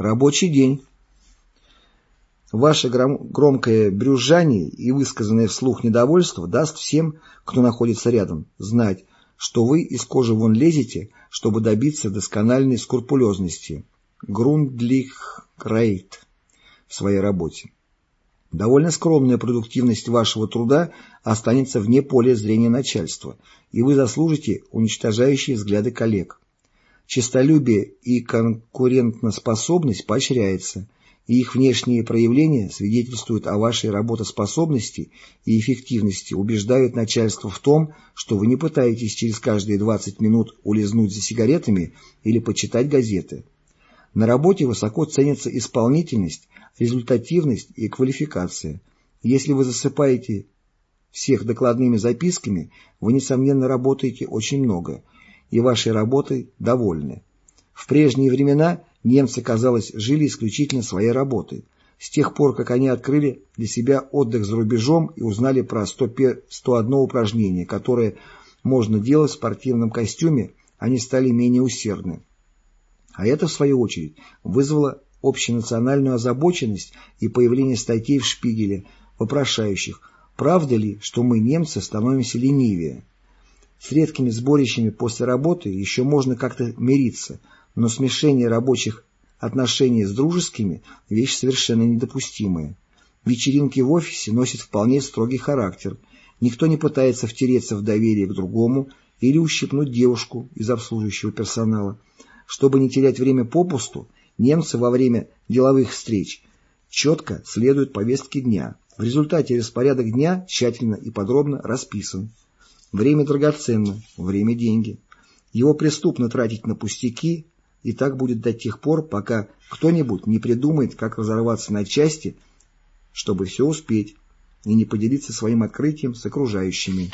Рабочий день. Ваше громкое брюзжание и высказанное вслух недовольство даст всем, кто находится рядом, знать, что вы из кожи вон лезете, чтобы добиться доскональной скрупулезности, грундлих рейт в своей работе. Довольно скромная продуктивность вашего труда останется вне поля зрения начальства, и вы заслужите уничтожающие взгляды коллег. Честолюбие и конкурентоспособность поощряется – и их внешние проявления свидетельствуют о вашей работоспособности и эффективности, убеждают начальство в том, что вы не пытаетесь через каждые 20 минут улизнуть за сигаретами или почитать газеты. На работе высоко ценится исполнительность, результативность и квалификация. Если вы засыпаете всех докладными записками, вы, несомненно, работаете очень много, и вашей работой довольны. В прежние времена немцы, казалось, жили исключительно своей работой. С тех пор, как они открыли для себя отдых за рубежом и узнали про 101 упражнение, которое можно делать в спортивном костюме, они стали менее усердны. А это, в свою очередь, вызвало общенациональную озабоченность и появление статей в Шпигеле, вопрошающих, правда ли, что мы, немцы, становимся ленивее. С редкими сборищами после работы еще можно как-то мириться – но смешение рабочих отношений с дружескими – вещь совершенно недопустимая. Вечеринки в офисе носят вполне строгий характер. Никто не пытается втереться в доверие к другому или ущипнуть девушку из обслуживающего персонала. Чтобы не терять время попусту, немцы во время деловых встреч четко следуют повестке дня. В результате распорядок дня тщательно и подробно расписан. Время драгоценно, время – деньги. Его преступно тратить на пустяки, и так будет до тех пор, пока кто-нибудь не придумает, как разорваться на части, чтобы все успеть, и не поделиться своим открытием с окружающими.